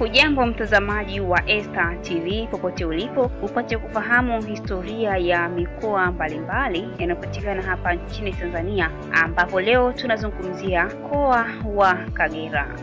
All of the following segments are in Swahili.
Hujambo mtazamaji wa Esta TV popote ulipo, upate kufahamu historia ya mikoa mbalimbali yanayopatikana hapa nchini Tanzania, ambapo leo tunazungumzia mkoa wa Kagera.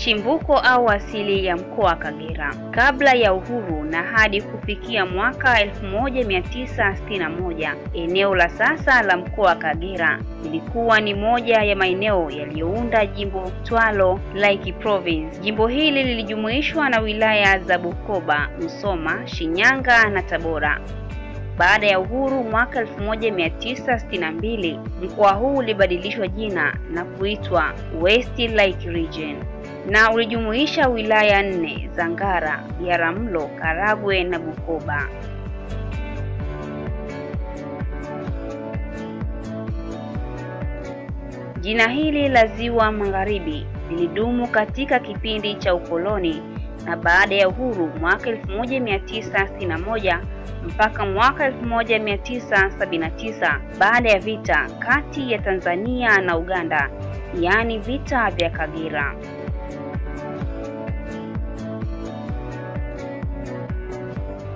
Chimbuko au asili ya mkoa wa Kagera. Kabla ya uhuru na hadi kufikia mwaka 1961, eneo la sasa la mkoa wa Kagera lilikuwa ni moja ya maeneo yaliyounda jimbo twalo Lake Province. Jimbo hili lilijumuishwa na wilaya za Bukoba, Musoma, Shinyanga na Tabora. Baada ya uhuru mwaka 1962, mkoa huu ulibadilishwa jina na kuitwa West Lake Region na ulijumuisha wilaya nne za Ngara, Biharamulo, Karagwe na Bukoba. Jina hili la Ziwa Magharibi lilidumu katika kipindi cha ukoloni na baada ya uhuru mwaka 1961 mpaka mwaka 1979 baada ya vita kati ya Tanzania na Uganda, yaani vita vya Kagera.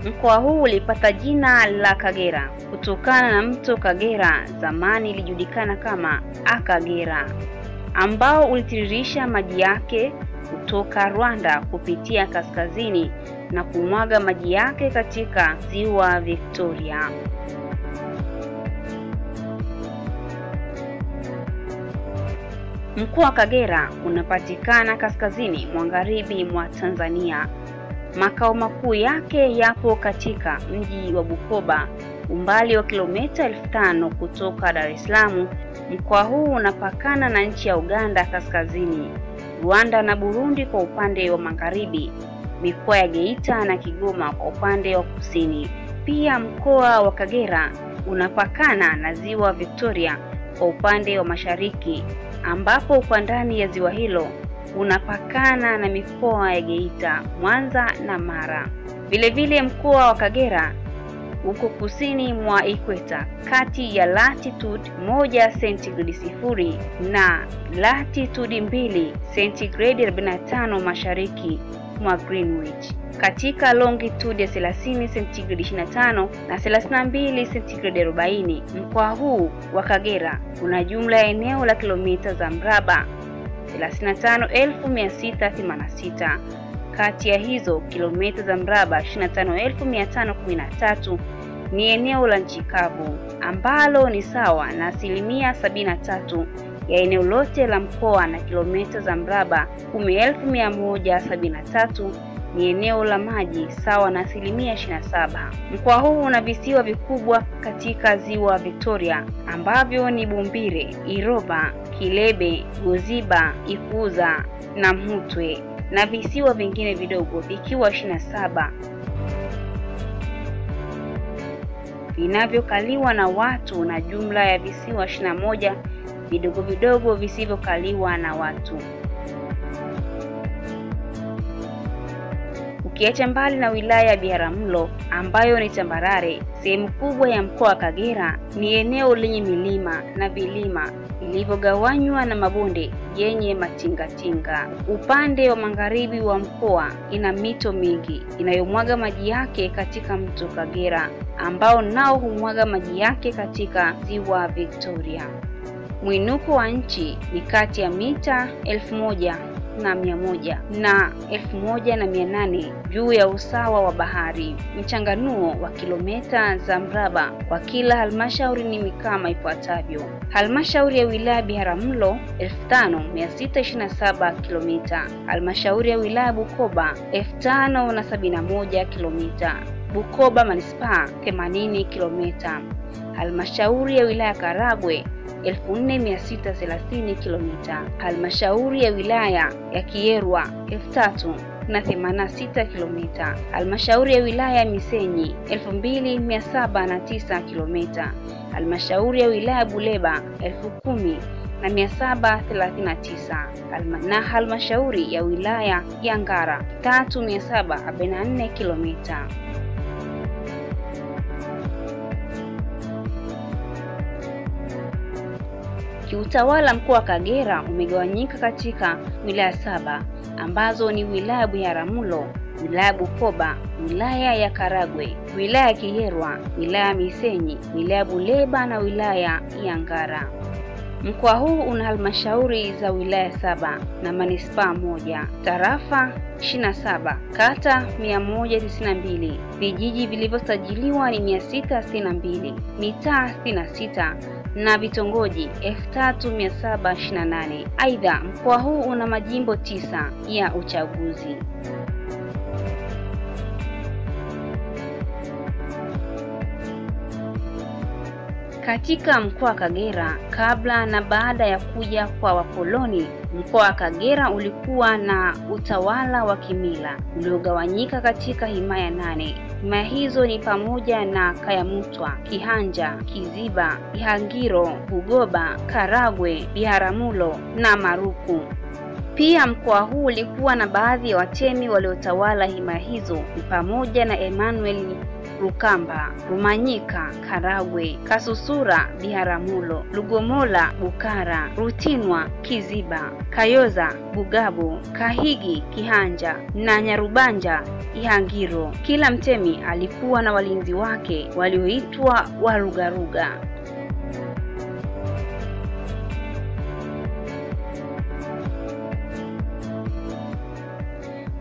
Mkoa huu ulipata jina la Kagera kutokana na mto Kagera, zamani ilijulikana kama Akagera, ambao ulitiririsha maji yake kutoka Rwanda kupitia kaskazini na kumwaga maji yake katika ziwa Victoria. Mkoa wa Kagera unapatikana kaskazini magharibi mwa Tanzania. Makao makuu yake yapo katika mji wa Bukoba, umbali wa kilomita elfu tano kutoka Dar es Salaam. Mkoa huu unapakana na nchi ya Uganda kaskazini, Rwanda na Burundi kwa upande wa magharibi, mikoa ya Geita na Kigoma kwa upande wa kusini. Pia mkoa wa Kagera unapakana na ziwa Victoria kwa upande wa mashariki, ambapo kwa ndani ya ziwa hilo unapakana na mikoa ya Geita, Mwanza na Mara. Vilevile mkoa wa Kagera uko kusini mwa ikweta kati ya latitude 1 sentigredi sifuri na latitude mbili sentigredi 45 mashariki mwa Greenwich, katika longitude ya 30 sentigredi 25 na 32 sentigredi 40. Mkoa huu wa Kagera una jumla ya eneo la kilomita za mraba 35686. Kati ya hizo kilomita za mraba 25513 ni eneo la nchi kavu ambalo ni sawa na asilimia 73 ya eneo lote la mkoa, na kilomita za mraba 10173 ni eneo la maji sawa na asilimia 27. Mkoa huu una visiwa vikubwa katika ziwa Victoria ambavyo ni Bumbire, Iroba, Kilebe, Goziba, Ikuza na Mhutwe na visiwa vingine vidogo vikiwa 27 vinavyokaliwa na watu na jumla ya visiwa 21 vidogo vidogo visivyokaliwa na watu. Ukiacha mbali na wilaya ya Biharamulo ambayo ni tambarare, sehemu kubwa ya mkoa wa Kagera ni eneo lenye milima na vilima vilivyogawanywa na mabonde yenye matingatinga. Upande wa magharibi wa mkoa ina mito mingi inayomwaga maji yake katika mto Kagera ambao nao humwaga maji yake katika ziwa Victoria. Mwinuko wa nchi ni kati ya mita elfu moja na mia moja na elfu moja na mia nane juu ya usawa wa bahari. Mchanganuo wa kilometa za mraba kwa kila halmashauri ni kama ifuatavyo: halmashauri ya wilaya Biharamulo 5627 kilomita, halmashauri ya wilaya Bukoba 5071 kilomita, Bukoba manispaa 80 kilomita, halmashauri ya wilaya Karagwe 4630 kilomita, halmashauri ya wilaya ya Kierwa 3086 kilomita, halmashauri ya wilaya ya Misenyi 2709 kilomita, halmashauri ya wilaya ya Buleba 10000 na 739 na halmashauri ya wilaya ya Ngara 3744 kilomita. Kiutawala, mkoa wa Kagera umegawanyika katika wilaya saba ambazo ni wilaya ya Biharamulo, wilaya ya Bukoba, wilaya ya Karagwe, wilaya ya Kiherwa, wilaya ya Misenyi, wilaya ya Buleba na wilaya ya Ngara. Mkoa huu una halmashauri za wilaya saba na manispaa moja, tarafa 27, kata 192, vijiji vilivyosajiliwa ni 662, mitaa 66 na vitongoji 3728. Aidha, mkoa huu una majimbo tisa ya uchaguzi. Katika mkoa wa Kagera, kabla na baada ya kuja kwa wakoloni, mkoa wa Kagera ulikuwa na utawala wa kimila uliogawanyika katika himaya nane. Himaya hizo ni pamoja na Kayamutwa, Kihanja, Kiziba, Ihangiro, Bugoba, Karagwe, Biharamulo na Maruku. Pia mkoa huu ulikuwa na baadhi ya watemi waliotawala himaya hizo ni pamoja na Emmanuel Rukamba, Rumanyika, Karagwe, Kasusura, Biharamulo, Lugomola, Bukara, Rutinwa, Kiziba, Kayoza, Bugabo, Kahigi, Kihanja na Nyarubanja, Ihangiro. Kila mtemi alikuwa na walinzi wake walioitwa Warugaruga.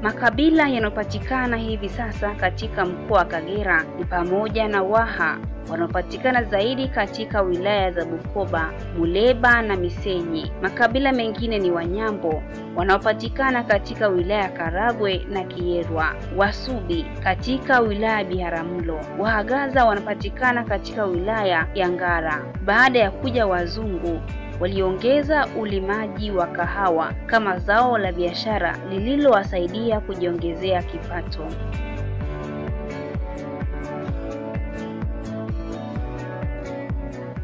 Makabila yanayopatikana hivi sasa katika mkoa wa Kagera ni pamoja na Waha wanaopatikana zaidi katika wilaya za Bukoba, Muleba na Misenyi. Makabila mengine ni Wanyambo wanaopatikana katika wilaya ya Karagwe na Kierwa, Wasubi katika wilaya ya Biharamulo, Wahagaza wanapatikana katika wilaya ya Ngara. Baada ya kuja wazungu waliongeza ulimaji wa kahawa kama zao la biashara lililowasaidia kujiongezea kipato.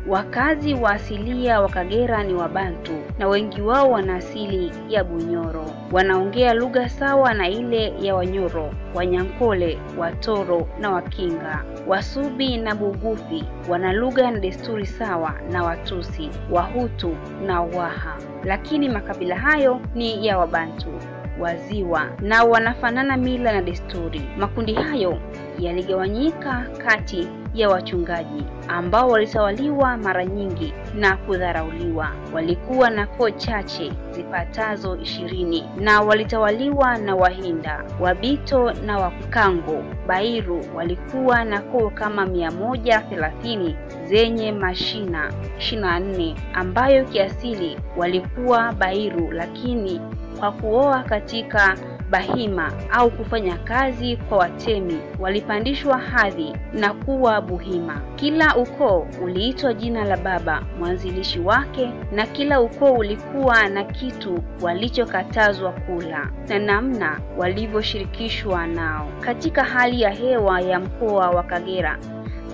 Wakazi wa asilia wa Kagera ni Wabantu na wengi wao wana asili ya Bunyoro. Wanaongea lugha sawa na ile ya Wanyoro, Wanyankole, Watoro na Wakinga. Wasubi na Bugufi wana lugha na desturi sawa na Watusi, Wahutu na Waha, lakini makabila hayo ni ya Wabantu Waziwa na wanafanana mila na desturi. Makundi hayo yaligawanyika kati ya wachungaji ambao walitawaliwa mara nyingi na kudharauliwa. Walikuwa na koo chache zipatazo ishirini na walitawaliwa na Wahinda, Wabito na Wakango. Bairu walikuwa na koo kama mia moja thelathini zenye mashina ishirini na nne ambayo kiasili walikuwa Bairu, lakini kwa kuoa katika Bahima au kufanya kazi kwa watemi walipandishwa hadhi na kuwa Buhima. Kila ukoo uliitwa jina la baba mwanzilishi wake, na kila ukoo ulikuwa na kitu walichokatazwa kula na namna walivyoshirikishwa nao. Katika hali ya hewa ya mkoa wa Kagera,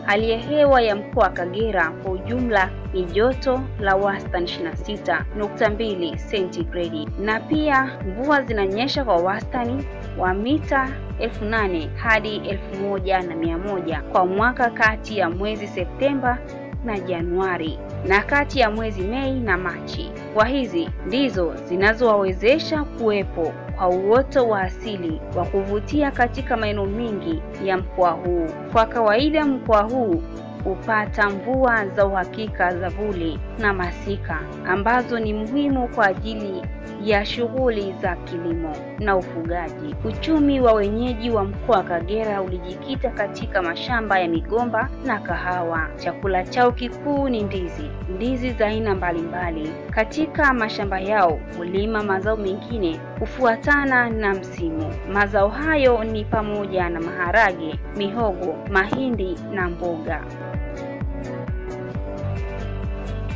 hali ya hewa ya mkoa wa Kagera kwa ujumla ni joto la wastani 26.2 sentigredi na pia mvua zinanyesha kwa wastani wa mita elfu nane hadi elfu moja na mia moja kwa mwaka kati ya mwezi Septemba na Januari na kati ya mwezi Mei na Machi. Kwa hizi ndizo zinazowawezesha kuwepo kwa uoto wa asili wa kuvutia katika maeneo mengi ya mkoa huu. Kwa kawaida mkoa huu hupata mvua za uhakika za vuli na masika ambazo ni muhimu kwa ajili ya shughuli za kilimo na ufugaji. Uchumi wa wenyeji wa mkoa wa Kagera ulijikita katika mashamba ya migomba na kahawa. Chakula chao kikuu ni ndizi, ndizi za aina mbalimbali. Katika mashamba yao hulima mazao mengine kufuatana na msimu. Mazao hayo ni pamoja na maharage, mihogo, mahindi na mboga.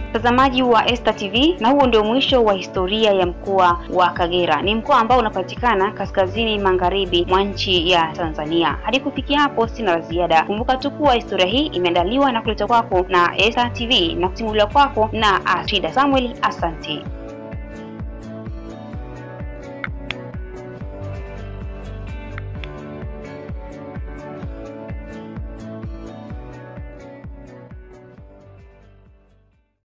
Mtazamaji wa Esta TV, na huo ndio mwisho wa historia ya mkoa wa Kagera. Ni mkoa ambao unapatikana kaskazini magharibi mwa nchi ya Tanzania. Hadi kufikia hapo, sina la ziada. Kumbuka tu kuwa historia hii imeandaliwa na kuletwa kwako na Esta TV na kusimuliwa kwako na Atrida Samuel. Asante.